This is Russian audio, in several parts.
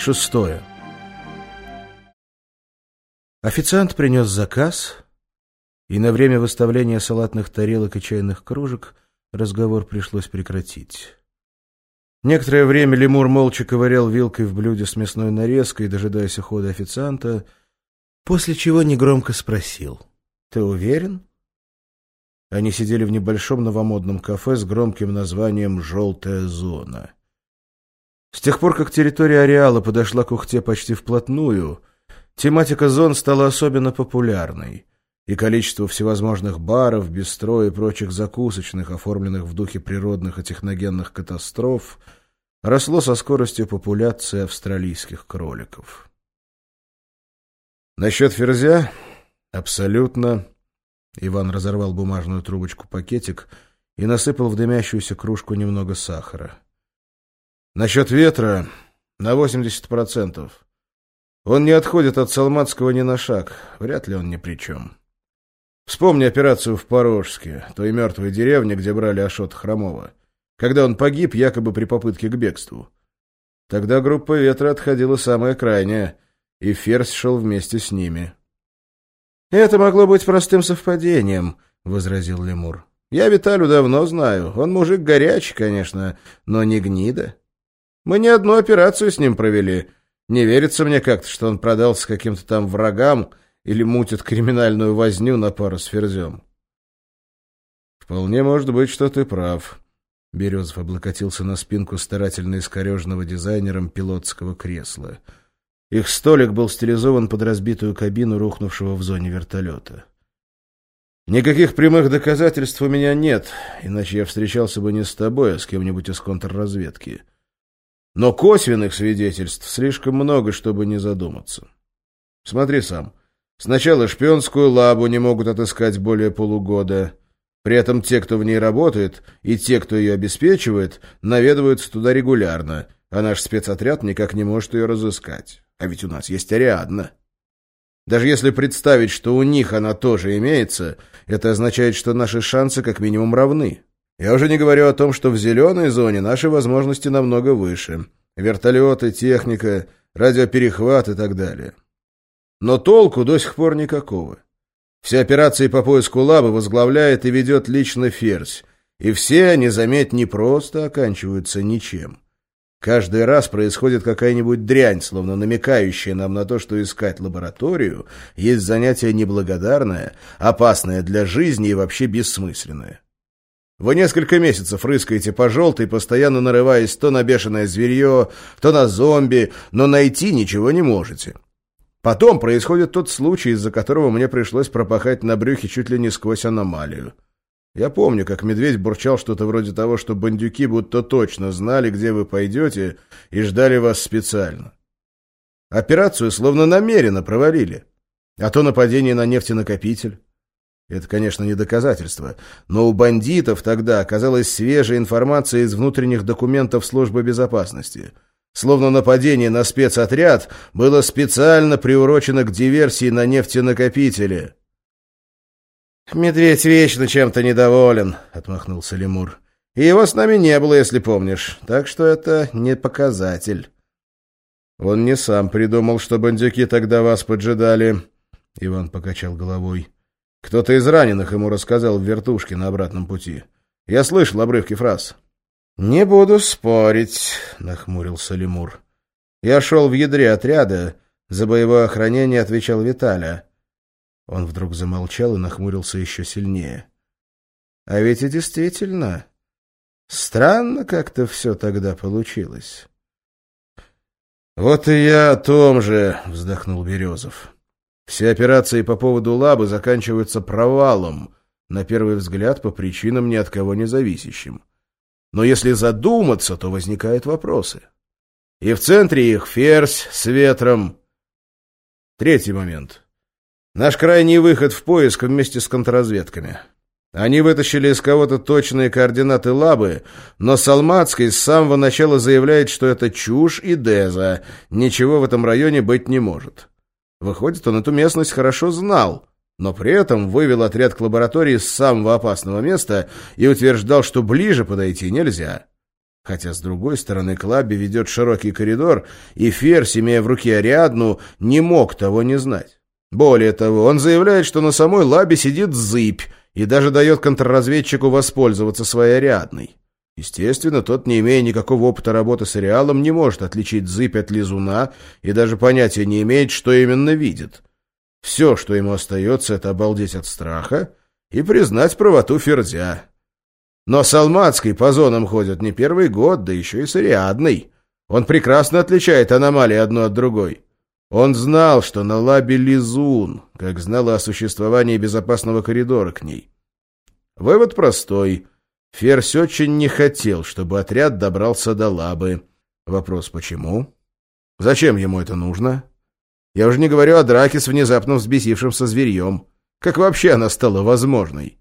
Шестое. Официант принес заказ, и на время выставления салатных тарелок и чайных кружек разговор пришлось прекратить. Некоторое время лемур молча ковырял вилкой в блюде с мясной нарезкой, дожидаясь ухода официанта, после чего негромко спросил. — Ты уверен? Они сидели в небольшом новомодном кафе с громким названием «Желтая зона». С тех пор, как территория ареала подошла к Ухте почти вплотную, тематика зон стала особенно популярной, и количество всевозможных баров, бистро и прочих закусочных, оформленных в духе природных и техногенных катастроф, росло со скоростью популяции австралийских кроликов. Насчет ферзя? Абсолютно. Иван разорвал бумажную трубочку-пакетик и насыпал в дымящуюся кружку немного сахара. Насчет ветра на 80%. Он не отходит от Салматского ни на шаг. Вряд ли он ни при чем. Вспомни операцию в Порожске, той мертвой деревне, где брали Ашота Хромова, когда он погиб якобы при попытке к бегству. Тогда группа ветра отходила самая крайняя, и Ферзь шел вместе с ними. «Это могло быть простым совпадением», — возразил Лемур. «Я Виталю давно знаю. Он мужик горячий, конечно, но не гнида». Мы не одну операцию с ним провели. Не верится мне как-то, что он продался каким-то там врагам или мутит криминальную возню на пару с ферзем. Вполне может быть, что ты прав. Березов облокотился на спинку старательно искореженного дизайнером пилотского кресла. Их столик был стилизован под разбитую кабину рухнувшего в зоне вертолета. Никаких прямых доказательств у меня нет, иначе я встречался бы не с тобой, а с кем-нибудь из контрразведки. Но косвенных свидетельств слишком много, чтобы не задуматься. Смотри сам. Сначала шпионскую лабу не могут отыскать более полугода. При этом те, кто в ней работает, и те, кто ее обеспечивает, наведываются туда регулярно, а наш спецотряд никак не может ее разыскать. А ведь у нас есть Ариадна. Даже если представить, что у них она тоже имеется, это означает, что наши шансы как минимум равны. Я уже не говорю о том, что в зеленой зоне наши возможности намного выше. Вертолеты, техника, радиоперехват и так далее. Но толку до сих пор никакого. Все операции по поиску лабы возглавляет и ведет лично Ферзь. И все они, заметь, не просто оканчиваются ничем. Каждый раз происходит какая-нибудь дрянь, словно намекающая нам на то, что искать лабораторию есть занятие неблагодарное, опасное для жизни и вообще бессмысленное. Вы несколько месяцев рыскаете по желтой, постоянно нарываясь то на бешеное зверье, то на зомби, но найти ничего не можете. Потом происходит тот случай, из-за которого мне пришлось пропахать на брюхе чуть ли не сквозь аномалию. Я помню, как медведь бурчал что-то вроде того, что бандюки будто точно знали, где вы пойдете, и ждали вас специально. Операцию словно намеренно провалили. А то нападение на нефтенакопитель. Это, конечно, не доказательство, но у бандитов тогда оказалась свежая информация из внутренних документов службы безопасности. Словно нападение на спецотряд было специально приурочено к диверсии на нефтенакопителе. «Медведь вечно чем-то недоволен», — отмахнулся лемур. «И его с нами не было, если помнишь, так что это не показатель». «Он не сам придумал, что бандюки тогда вас поджидали», — Иван покачал головой. Кто-то из раненых ему рассказал в вертушке на обратном пути. Я слышал обрывки фраз. «Не буду спорить», — нахмурился лемур. «Я шел в ядре отряда. За боевое охранение отвечал Виталя». Он вдруг замолчал и нахмурился еще сильнее. «А ведь и действительно, странно как-то все тогда получилось». «Вот и я о том же», — вздохнул Березов. Все операции по поводу лабы заканчиваются провалом, на первый взгляд по причинам ни от кого не зависящим. Но если задуматься, то возникают вопросы. И в центре их ферзь с ветром. Третий момент. Наш крайний выход в поиск вместе с контрразведками. Они вытащили из кого-то точные координаты лабы, но Салмацкий с самого начала заявляет, что это чушь и деза, ничего в этом районе быть не может. Выходит, он эту местность хорошо знал, но при этом вывел отряд к лаборатории с самого опасного места и утверждал, что ближе подойти нельзя. Хотя, с другой стороны, к ведет широкий коридор, и Ферс, имея в руке Ариадну, не мог того не знать. Более того, он заявляет, что на самой лабе сидит зыбь, и даже дает контрразведчику воспользоваться своей Ариадной. Естественно, тот, не имея никакого опыта работы с ареалом, не может отличить зыбь от лизуна и даже понятия не имеет, что именно видит. Все, что ему остается, это обалдеть от страха и признать правоту Ферзя. Но с Алматской по зонам ходят не первый год, да еще и с Ариадной. Он прекрасно отличает аномалии одну от другой. Он знал, что на лабе Лизун, как знал о существовании безопасного коридора к ней. Вывод простой. Ферзь очень не хотел, чтобы отряд добрался до лабы. Вопрос почему? Зачем ему это нужно? Я уже не говорю о драке с внезапно взбесившимся зверьем. Как вообще она стала возможной?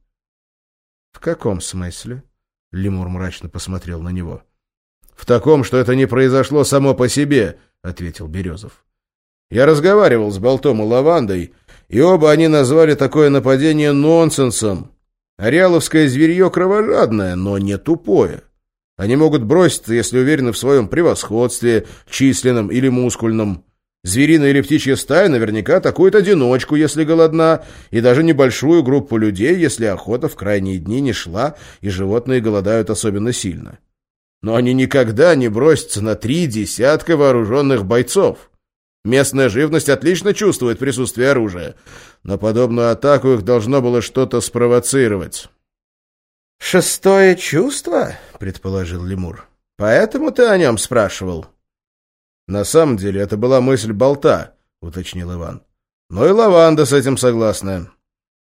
— В каком смысле? — Лемур мрачно посмотрел на него. — В таком, что это не произошло само по себе, — ответил Березов. — Я разговаривал с Болтом и Лавандой, и оба они назвали такое нападение нонсенсом. Ареаловское зверье кровожадное, но не тупое. Они могут броситься, если уверены в своем превосходстве, численном или мускульном. Звериная или птичья стая наверняка атакует одиночку, если голодна, и даже небольшую группу людей, если охота в крайние дни не шла, и животные голодают особенно сильно. Но они никогда не бросятся на три десятка вооруженных бойцов. Местная живность отлично чувствует присутствие оружия, но подобную атаку их должно было что-то спровоцировать. «Шестое чувство?» — предположил лемур. «Поэтому ты о нем спрашивал?» «На самом деле это была мысль болта», — уточнил Иван. «Но и лаванда с этим согласна.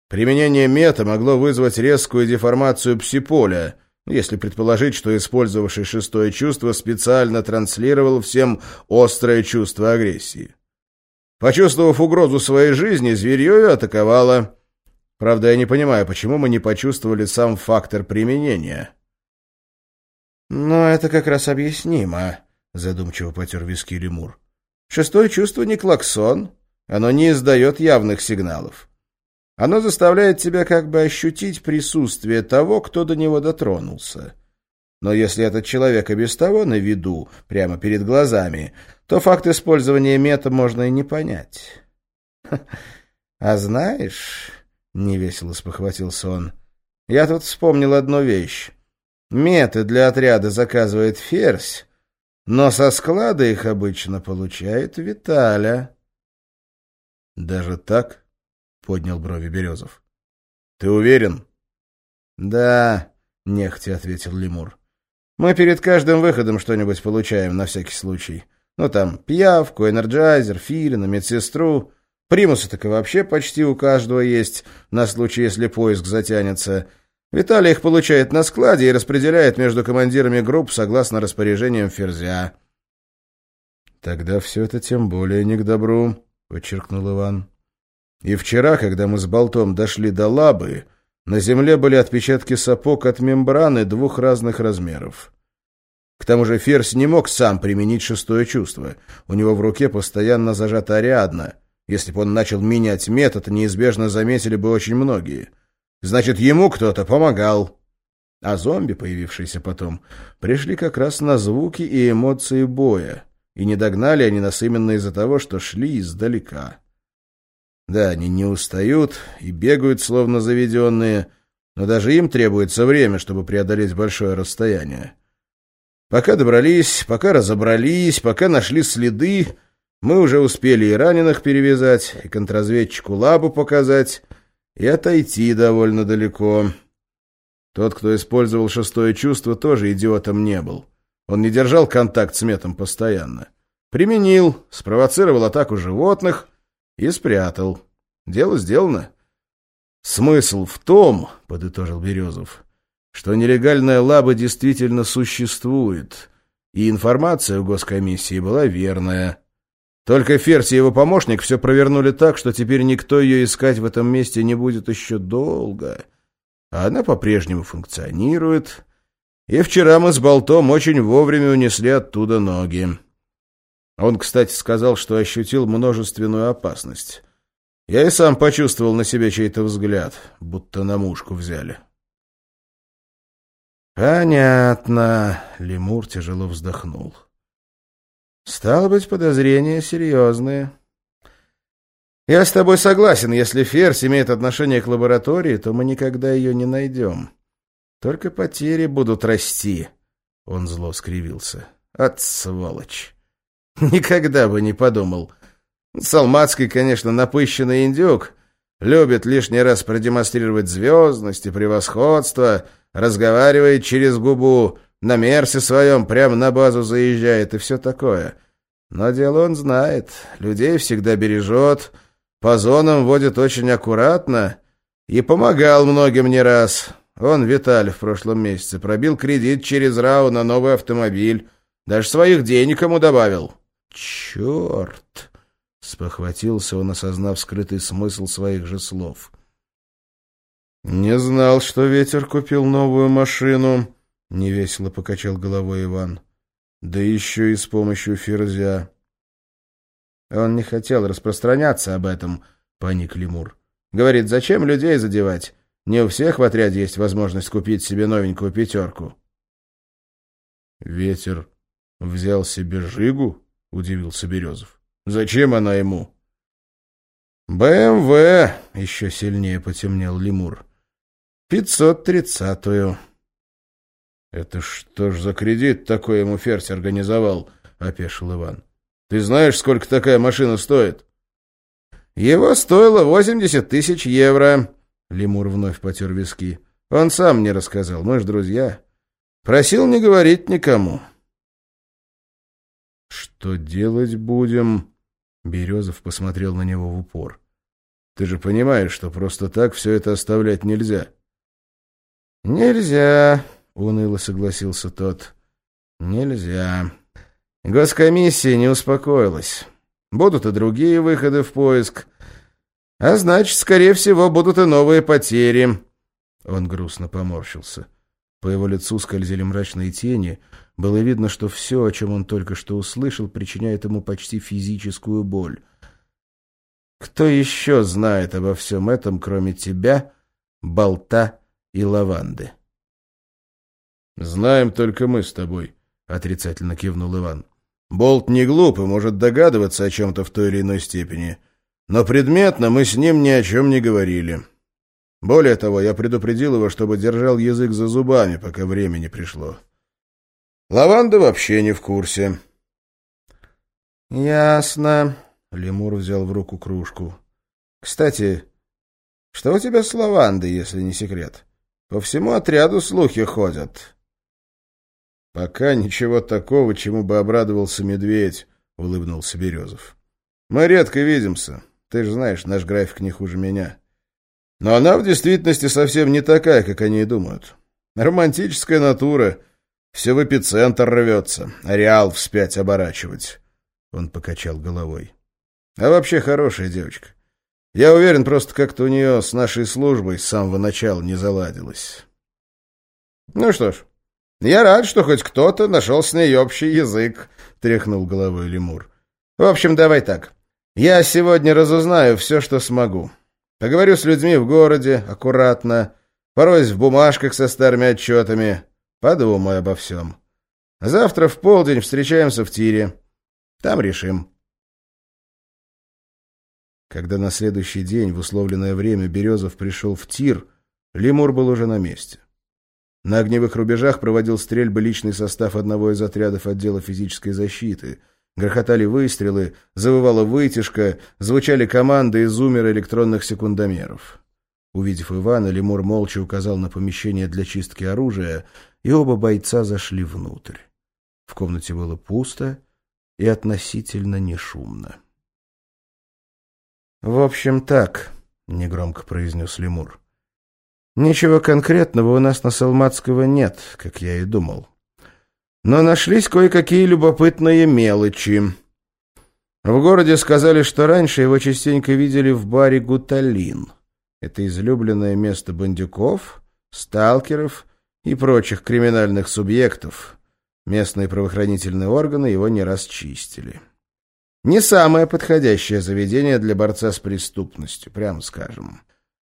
Применение мета могло вызвать резкую деформацию псиполя, если предположить, что использовавший шестое чувство специально транслировал всем острое чувство агрессии. Почувствовав угрозу своей жизни, зверье атаковало. Правда, я не понимаю, почему мы не почувствовали сам фактор применения». «Но это как раз объяснимо», задумчиво потер виски лемур. Шестое чувство не клаксон, оно не издает явных сигналов. Оно заставляет тебя как бы ощутить присутствие того, кто до него дотронулся. Но если этот человек и без того на виду, прямо перед глазами, то факт использования мета можно и не понять. — А знаешь, — невесело спохватился он, — я тут вспомнил одну вещь. Меты для отряда заказывает ферзь, но со склада их обычно получает Виталя. — Даже так? — поднял брови Березов. — Ты уверен? — Да, — нехотя ответил Лемур. — Мы перед каждым выходом что-нибудь получаем, на всякий случай. Ну, там, пиявку, энерджайзер, филина, медсестру. Примусы так и вообще почти у каждого есть, на случай, если поиск затянется. — Виталий их получает на складе и распределяет между командирами групп согласно распоряжениям Ферзя. «Тогда все это тем более не к добру», — подчеркнул Иван. «И вчера, когда мы с Болтом дошли до лабы, на земле были отпечатки сапог от мембраны двух разных размеров. К тому же Ферзь не мог сам применить шестое чувство. У него в руке постоянно зажата Ариадна. Если бы он начал менять метод, неизбежно заметили бы очень многие». Значит, ему кто-то помогал. А зомби, появившиеся потом, пришли как раз на звуки и эмоции боя. И не догнали они нас именно из-за того, что шли издалека. Да, они не устают и бегают, словно заведенные, но даже им требуется время, чтобы преодолеть большое расстояние. Пока добрались, пока разобрались, пока нашли следы, мы уже успели и раненых перевязать, и контрразведчику лабу показать, и отойти довольно далеко. Тот, кто использовал шестое чувство, тоже идиотом не был. Он не держал контакт с метом постоянно. Применил, спровоцировал атаку животных и спрятал. Дело сделано. «Смысл в том, — подытожил Березов, — что нелегальная лаба действительно существует, и информация у госкомиссии была верная». Только Ферзь и его помощник все провернули так, что теперь никто ее искать в этом месте не будет еще долго. А она по-прежнему функционирует. И вчера мы с Болтом очень вовремя унесли оттуда ноги. Он, кстати, сказал, что ощутил множественную опасность. Я и сам почувствовал на себе чей-то взгляд, будто на мушку взяли. Понятно. Лемур тяжело вздохнул. Стало быть, подозрения серьезные. Я с тобой согласен, если Ферс имеет отношение к лаборатории, то мы никогда ее не найдем. Только потери будут расти. Он зло скривился. От сволочь. Никогда бы не подумал. Салмацкий, конечно, напыщенный индюк. Любит лишний раз продемонстрировать звездность и превосходство, разговаривает через губу, на Мерсе своем прямо на базу заезжает и все такое. Но дело он знает, людей всегда бережет, по зонам водит очень аккуратно и помогал многим не раз. Он, Виталь, в прошлом месяце пробил кредит через РАУ на новый автомобиль, даже своих денег ему добавил. «Черт!» — спохватился он, осознав скрытый смысл своих же слов. «Не знал, что ветер купил новую машину», — невесело покачал головой Иван. «Да еще и с помощью ферзя». Он не хотел распространяться об этом, — паник Лемур. «Говорит, зачем людей задевать? Не у всех в отряде есть возможность купить себе новенькую пятерку». «Ветер взял себе Жигу?» — удивился Березов. «Зачем она ему?» «БМВ!» — еще сильнее потемнел Лемур. «Пятьсот тридцатую». «Это что ж за кредит такой ему Ферзь организовал?» — опешил Иван. «Ты знаешь, сколько такая машина стоит?» «Его стоило восемьдесят тысяч евро», — Лемур вновь потер виски. «Он сам мне рассказал, мы ж друзья. Просил не говорить никому». «Что делать будем?» Березов посмотрел на него в упор. «Ты же понимаешь, что просто так все это оставлять нельзя». «Нельзя», — уныло согласился тот. «Нельзя. Госкомиссия не успокоилась. Будут и другие выходы в поиск. А значит, скорее всего, будут и новые потери». Он грустно поморщился. По его лицу скользили мрачные тени. Было видно, что все, о чем он только что услышал, причиняет ему почти физическую боль. «Кто еще знает обо всем этом, кроме тебя, болта и лаванды?» «Знаем только мы с тобой», — отрицательно кивнул Иван. «Болт не глуп и может догадываться о чем-то в той или иной степени, но предметно мы с ним ни о чем не говорили. Более того, я предупредил его, чтобы держал язык за зубами, пока время не пришло. Лаванда вообще не в курсе». «Ясно», — Лемур взял в руку кружку. «Кстати, что у тебя с лавандой, если не секрет? По всему отряду слухи ходят». «Пока ничего такого, чему бы обрадовался медведь», — улыбнулся Березов. «Мы редко видимся. Ты же знаешь, наш график не хуже меня. Но она в действительности совсем не такая, как они и думают. Романтическая натура. Все в эпицентр рвется, ареал вспять оборачивать». Он покачал головой. «А вообще хорошая девочка. Я уверен, просто как-то у нее с нашей службой с самого начала не заладилось». «Ну что ж, «Я рад, что хоть кто-то нашел с ней общий язык», — тряхнул головой лемур. «В общем, давай так. Я сегодня разузнаю все, что смогу. Поговорю с людьми в городе, аккуратно, пороюсь в бумажках со старыми отчетами. Подумаю обо всем. Завтра в полдень встречаемся в тире. Там решим». Когда на следующий день в условленное время Березов пришел в тир, лемур был уже на месте. На огневых рубежах проводил стрельбы личный состав одного из отрядов отдела физической защиты. Грохотали выстрелы, завывала вытяжка, звучали команды из умера электронных секундомеров. Увидев Ивана, Лемур молча указал на помещение для чистки оружия, и оба бойца зашли внутрь. В комнате было пусто и относительно нешумно. «В общем, так», — негромко произнес Лемур. Ничего конкретного у нас на Салматского нет, как я и думал. Но нашлись кое-какие любопытные мелочи. В городе сказали, что раньше его частенько видели в баре «Гуталин». Это излюбленное место бандюков, сталкеров и прочих криминальных субъектов. Местные правоохранительные органы его не раз чистили. Не самое подходящее заведение для борца с преступностью, прямо скажем.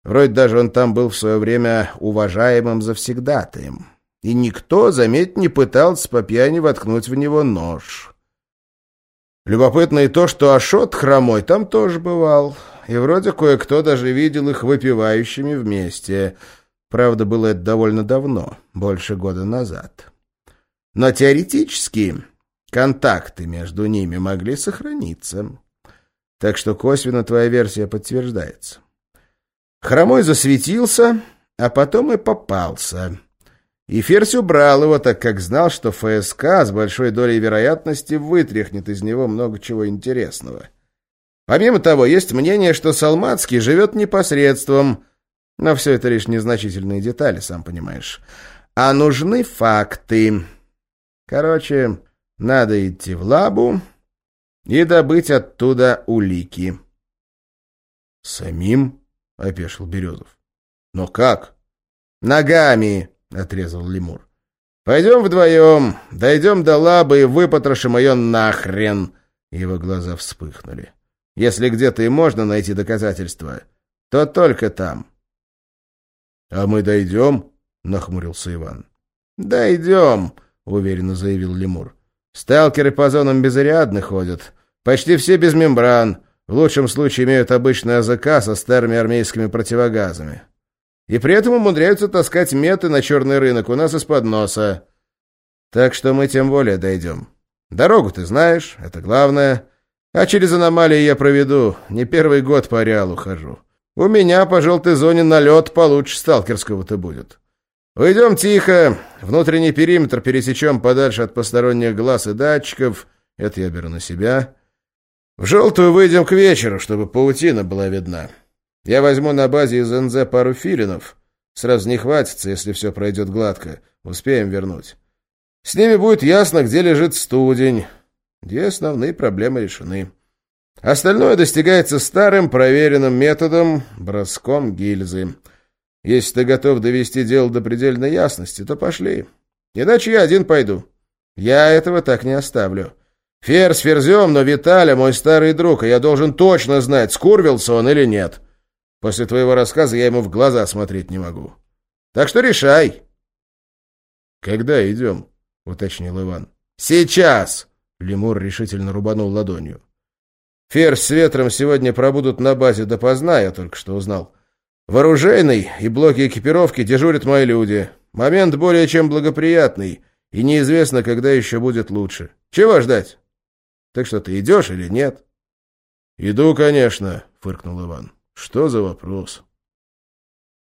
Вроде даже он там был в свое время уважаемым завсегдатаем. И никто, заметь, не пытался по пьяни воткнуть в него нож. Любопытно и то, что Ашот хромой там тоже бывал. И вроде кое-кто даже видел их выпивающими вместе. Правда, было это довольно давно, больше года назад. Но теоретически контакты между ними могли сохраниться. Так что косвенно твоя версия подтверждается. Хромой засветился, а потом и попался. И Ферзь убрал его, так как знал, что ФСК с большой долей вероятности вытряхнет из него много чего интересного. Помимо того, есть мнение, что Салмацкий живет непосредством, но все это лишь незначительные детали, сам понимаешь. А нужны факты. Короче, надо идти в лабу и добыть оттуда улики. «Самим?» — опешил Березов. «Но как?» «Ногами!» — отрезал лемур. «Пойдем вдвоем, дойдем до лабы и выпотрошим ее нахрен!» Его глаза вспыхнули. «Если где-то и можно найти доказательства, то только там». «А мы дойдем?» — нахмурился Иван. «Дойдем», — уверенно заявил лемур. «Сталкеры по зонам безрядны ходят. Почти все без мембран. В лучшем случае имеют обычный АЗК со старыми армейскими противогазами. И при этом умудряются таскать меты на черный рынок у нас из-под носа. Так что мы тем более дойдем. Дорогу ты знаешь, это главное. А через аномалии я проведу. Не первый год по ареалу хожу. У меня по желтой зоне налет получше сталкерского-то будет. Уйдем тихо, внутренний периметр пересечем подальше от посторонних глаз и датчиков. Это я беру на себя. В желтую выйдем к вечеру, чтобы паутина была видна. Я возьму на базе из НЗ пару филинов. Сразу не хватится, если все пройдет гладко. Успеем вернуть. С ними будет ясно, где лежит студень. Две основные проблемы решены. Остальное достигается старым проверенным методом — броском гильзы. Если ты готов довести дело до предельной ясности, то пошли. Иначе я один пойду. Я этого так не оставлю. Ферзь ферзем, но Виталя мой старый друг, и я должен точно знать, скурвился он или нет. После твоего рассказа я ему в глаза смотреть не могу. Так что решай. — Когда идем? — уточнил Иван. — Сейчас! — Лемур решительно рубанул ладонью. — Ферзь с ветром сегодня пробудут на базе допоздна, я только что узнал. Вооружейный и блоки экипировки дежурят мои люди. Момент более чем благоприятный, и неизвестно, когда еще будет лучше. Чего ждать? Так что ты идешь или нет? — Иду, конечно, — фыркнул Иван. Что за вопрос?